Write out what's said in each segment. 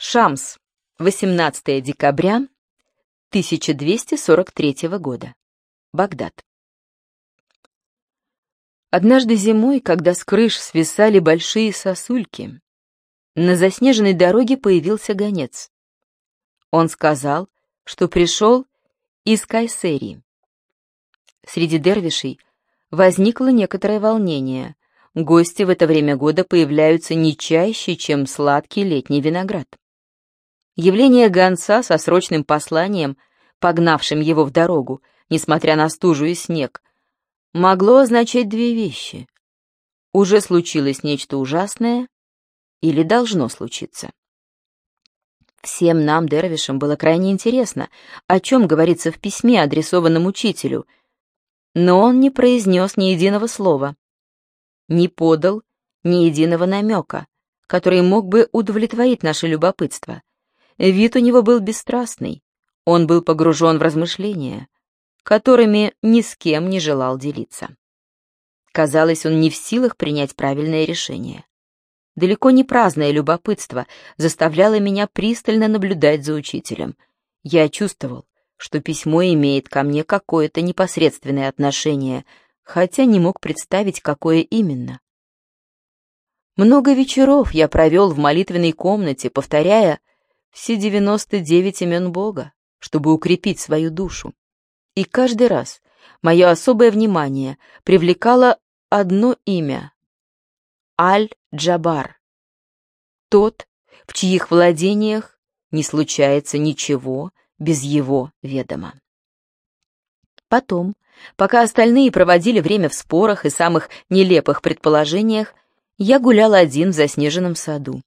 Шамс, 18 декабря 1243 года. Багдад. Однажды зимой, когда с крыш свисали большие сосульки, на заснеженной дороге появился гонец. Он сказал, что пришел из Кайсерии. Среди дервишей возникло некоторое волнение. Гости в это время года появляются не чаще, чем сладкий летний виноград. Явление гонца со срочным посланием, погнавшим его в дорогу, несмотря на стужу и снег, могло означать две вещи. Уже случилось нечто ужасное или должно случиться. Всем нам, дервишам, было крайне интересно, о чем говорится в письме, адресованном учителю, но он не произнес ни единого слова, не подал ни единого намека, который мог бы удовлетворить наше любопытство. Вид у него был бесстрастный, он был погружен в размышления, которыми ни с кем не желал делиться. Казалось, он не в силах принять правильное решение. Далеко не праздное любопытство заставляло меня пристально наблюдать за учителем. Я чувствовал, что письмо имеет ко мне какое-то непосредственное отношение, хотя не мог представить, какое именно. Много вечеров я провел в молитвенной комнате, повторяя все 99 имен Бога, чтобы укрепить свою душу. И каждый раз мое особое внимание привлекало одно имя Аль-Джабар. Тот, в чьих владениях не случается ничего без его ведома. Потом, пока остальные проводили время в спорах и самых нелепых предположениях, я гулял один в заснеженном саду.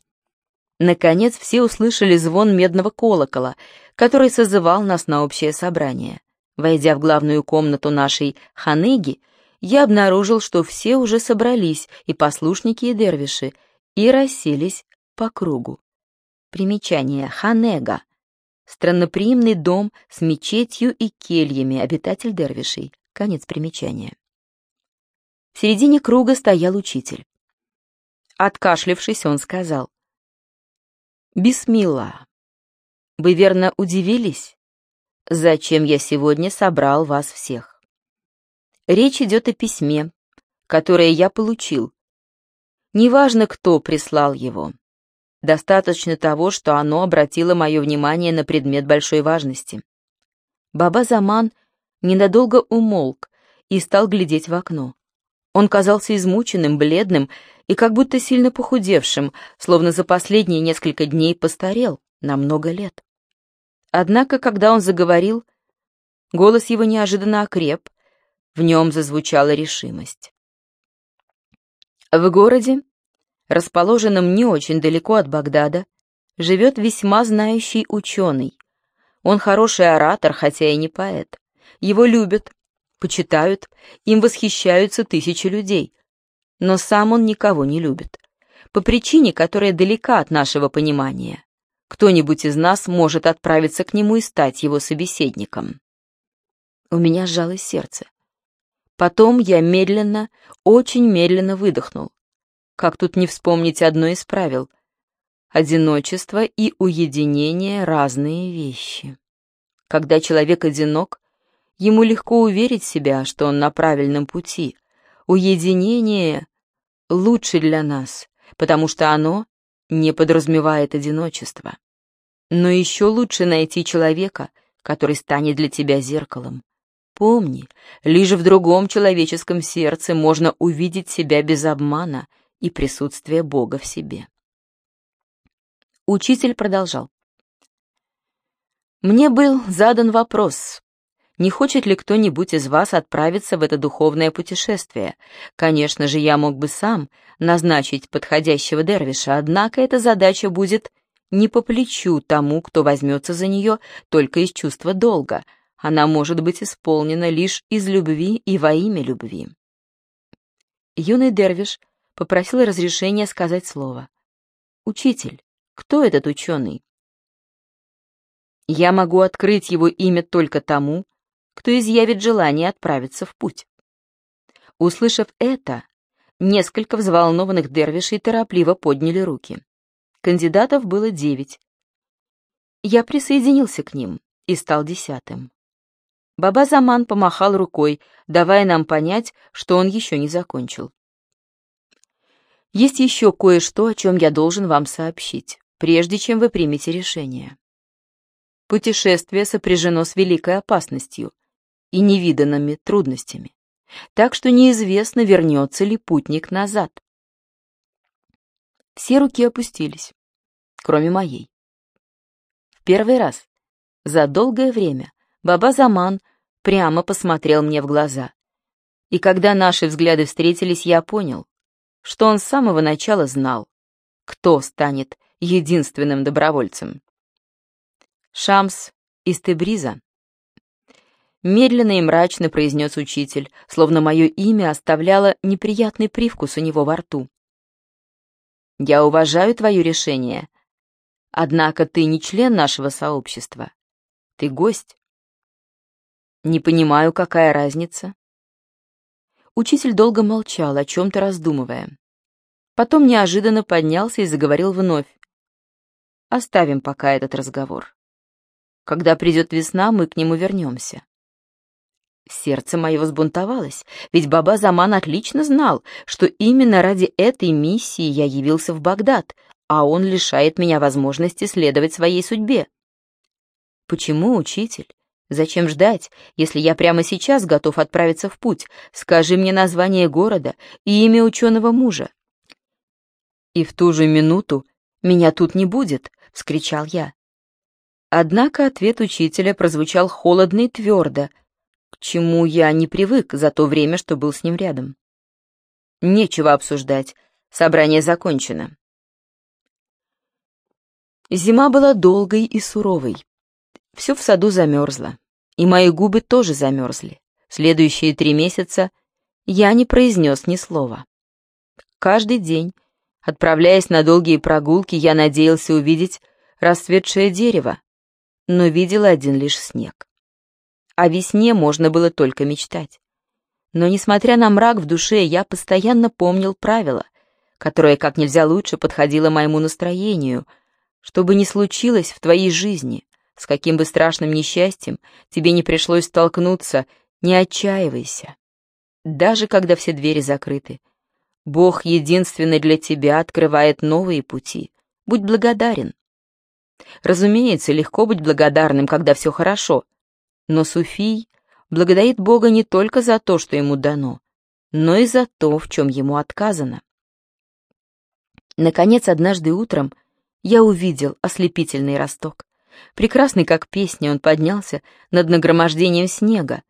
Наконец все услышали звон медного колокола, который созывал нас на общее собрание. Войдя в главную комнату нашей ханеги, я обнаружил, что все уже собрались, и послушники, и дервиши, и расселись по кругу. Примечание. Ханега. Странноприимный дом с мечетью и кельями, обитатель дервишей. Конец примечания. В середине круга стоял учитель. Откашлившись, он сказал. «Бисмилла, вы верно удивились, зачем я сегодня собрал вас всех? Речь идет о письме, которое я получил. Неважно, кто прислал его. Достаточно того, что оно обратило мое внимание на предмет большой важности. Баба Заман ненадолго умолк и стал глядеть в окно. Он казался измученным, бледным и как будто сильно похудевшим, словно за последние несколько дней постарел на много лет. Однако, когда он заговорил, голос его неожиданно окреп, в нем зазвучала решимость. В городе, расположенном не очень далеко от Багдада, живет весьма знающий ученый. Он хороший оратор, хотя и не поэт. Его любят, почитают, им восхищаются тысячи людей. Но сам он никого не любит. По причине, которая далека от нашего понимания. Кто-нибудь из нас может отправиться к нему и стать его собеседником. У меня сжалось сердце. Потом я медленно, очень медленно выдохнул. Как тут не вспомнить одно из правил? Одиночество и уединение — разные вещи. Когда человек одинок, ему легко уверить себя, что он на правильном пути. Уединение лучше для нас, потому что оно не подразумевает одиночество. Но еще лучше найти человека, который станет для тебя зеркалом. Помни, лишь в другом человеческом сердце можно увидеть себя без обмана и присутствия Бога в себе. Учитель продолжал. Мне был задан вопрос, не хочет ли кто-нибудь из вас отправиться в это духовное путешествие. Конечно же, я мог бы сам назначить подходящего дервиша, однако эта задача будет не по плечу тому, кто возьмется за нее только из чувства долга — она может быть исполнена лишь из любви и во имя любви. Юный дервиш попросил разрешения сказать слово. «Учитель, кто этот ученый?» «Я могу открыть его имя только тому, кто изъявит желание отправиться в путь». Услышав это, несколько взволнованных дервишей торопливо подняли руки. Кандидатов было девять, Я присоединился к ним и стал десятым. Баба Заман помахал рукой, давая нам понять, что он еще не закончил. Есть еще кое-что, о чем я должен вам сообщить, прежде чем вы примете решение. Путешествие сопряжено с великой опасностью и невиданными трудностями, так что неизвестно, вернется ли путник назад. Все руки опустились, кроме моей. В первый раз за долгое время Баба Заман прямо посмотрел мне в глаза. И когда наши взгляды встретились, я понял, что он с самого начала знал, кто станет единственным добровольцем. Шамс из Тебриза. Медленно и мрачно произнес учитель, словно мое имя оставляло неприятный привкус у него во рту. «Я уважаю твое решение, однако ты не член нашего сообщества. Ты гость. Не понимаю, какая разница. Учитель долго молчал, о чем-то раздумывая. Потом неожиданно поднялся и заговорил вновь. Оставим пока этот разговор. Когда придет весна, мы к нему вернемся. Сердце мое взбунтовалось, ведь Баба Заман отлично знал, что именно ради этой миссии я явился в Багдад, а он лишает меня возможности следовать своей судьбе. Почему, учитель? Зачем ждать, если я прямо сейчас готов отправиться в путь? Скажи мне название города и имя ученого мужа. И в ту же минуту «Меня тут не будет!» — вскричал я. Однако ответ учителя прозвучал холодно и твердо, чему я не привык за то время, что был с ним рядом. Нечего обсуждать, собрание закончено. Зима была долгой и суровой. Все в саду замерзло, и мои губы тоже замерзли. Следующие три месяца я не произнес ни слова. Каждый день, отправляясь на долгие прогулки, я надеялся увидеть расцветшее дерево, но видел один лишь снег. О весне можно было только мечтать. Но, несмотря на мрак в душе, я постоянно помнил правило, которое как нельзя лучше подходило моему настроению, чтобы не случилось в твоей жизни, с каким бы страшным несчастьем тебе не пришлось столкнуться, не отчаивайся. Даже когда все двери закрыты, Бог единственный для тебя открывает новые пути. Будь благодарен. Разумеется, легко быть благодарным, когда все хорошо, но Суфий благодарит Бога не только за то, что ему дано, но и за то, в чем ему отказано. Наконец, однажды утром я увидел ослепительный росток. Прекрасный, как песня, он поднялся над нагромождением снега.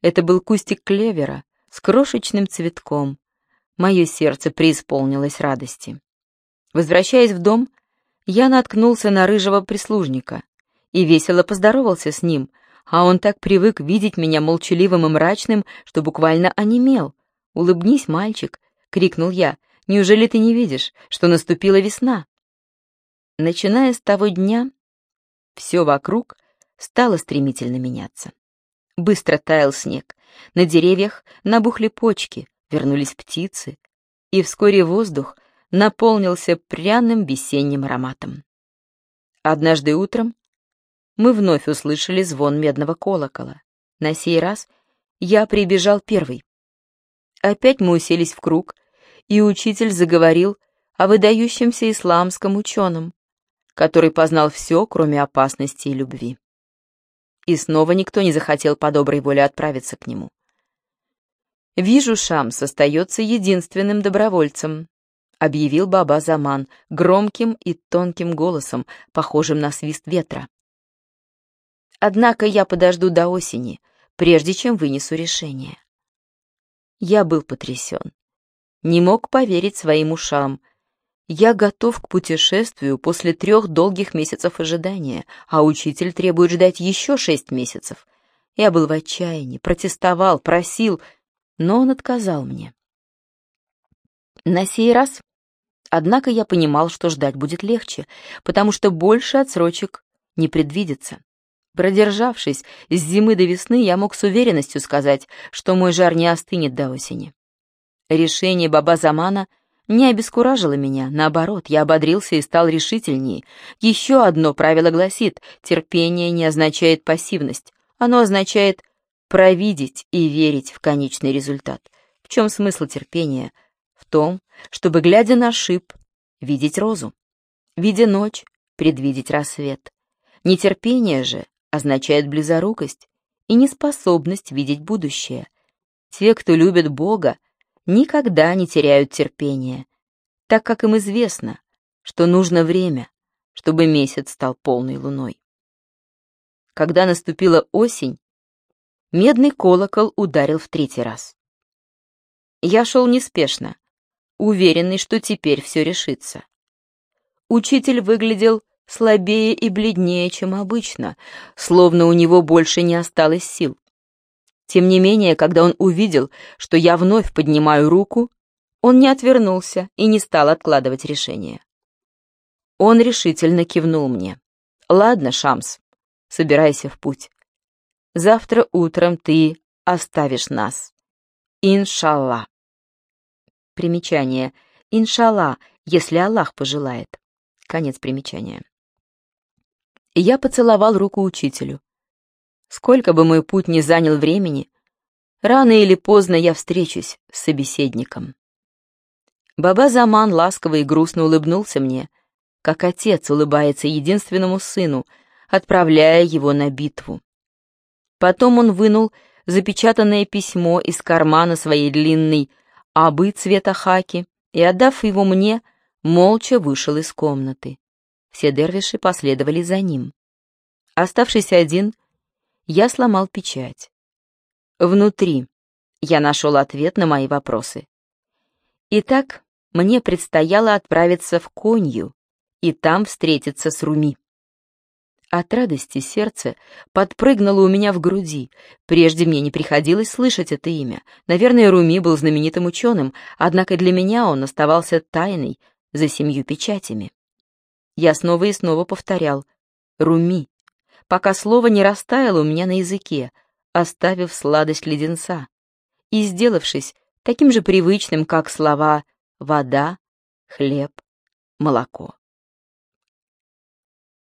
Это был кустик клевера с крошечным цветком. Мое сердце преисполнилось радости. Возвращаясь в дом, я наткнулся на рыжего прислужника и весело поздоровался с ним, а он так привык видеть меня молчаливым и мрачным, что буквально онемел. «Улыбнись, мальчик!» — крикнул я. «Неужели ты не видишь, что наступила весна?» Начиная с того дня, все вокруг стало стремительно меняться. Быстро таял снег, на деревьях набухли почки, вернулись птицы, и вскоре воздух наполнился пряным весенним ароматом. Однажды утром мы вновь услышали звон медного колокола. На сей раз я прибежал первый. Опять мы уселись в круг, и учитель заговорил о выдающемся исламском ученом, который познал все, кроме опасности и любви. И снова никто не захотел по доброй воле отправиться к нему. «Вижу, Шамс остается единственным добровольцем», — объявил Баба Заман громким и тонким голосом, похожим на свист ветра. «Однако я подожду до осени, прежде чем вынесу решение». Я был потрясен. Не мог поверить своим ушам — я готов к путешествию после трех долгих месяцев ожидания, а учитель требует ждать еще шесть месяцев. Я был в отчаянии, протестовал, просил, но он отказал мне. На сей раз, однако, я понимал, что ждать будет легче, потому что больше отсрочек не предвидится. Продержавшись с зимы до весны, я мог с уверенностью сказать, что мой жар не остынет до осени. Решение Баба Замана — не обескуражило меня, наоборот, я ободрился и стал решительнее. Еще одно правило гласит, терпение не означает пассивность, оно означает провидеть и верить в конечный результат. В чем смысл терпения? В том, чтобы, глядя на шип, видеть розу, видя ночь, предвидеть рассвет. Нетерпение же означает близорукость и неспособность видеть будущее. Те, кто любит Бога, никогда не теряют терпения, так как им известно, что нужно время, чтобы месяц стал полной луной. Когда наступила осень, медный колокол ударил в третий раз. Я шел неспешно, уверенный, что теперь все решится. Учитель выглядел слабее и бледнее, чем обычно, словно у него больше не осталось сил. Тем не менее, когда он увидел, что я вновь поднимаю руку, он не отвернулся и не стал откладывать решение. Он решительно кивнул мне. «Ладно, Шамс, собирайся в путь. Завтра утром ты оставишь нас. Иншалла». Примечание. Иншалла, если Аллах пожелает. Конец примечания. Я поцеловал руку учителю. Сколько бы мой путь ни занял времени, рано или поздно я встречусь с собеседником. Баба Заман ласково и грустно улыбнулся мне, как отец улыбается единственному сыну, отправляя его на битву. Потом он вынул запечатанное письмо из кармана своей длинной абы цвета хаки и, отдав его мне, молча вышел из комнаты. Все дервиши последовали за ним. Оставшись один, я сломал печать. Внутри я нашел ответ на мои вопросы. Итак, мне предстояло отправиться в Конью и там встретиться с Руми. От радости сердце подпрыгнуло у меня в груди. Прежде мне не приходилось слышать это имя. Наверное, Руми был знаменитым ученым, однако для меня он оставался тайной за семью печатями. Я снова и снова повторял. «Руми», пока слово не растаяло у меня на языке, оставив сладость леденца. И сделавшись таким же привычным, как слова «вода», «хлеб», «молоко».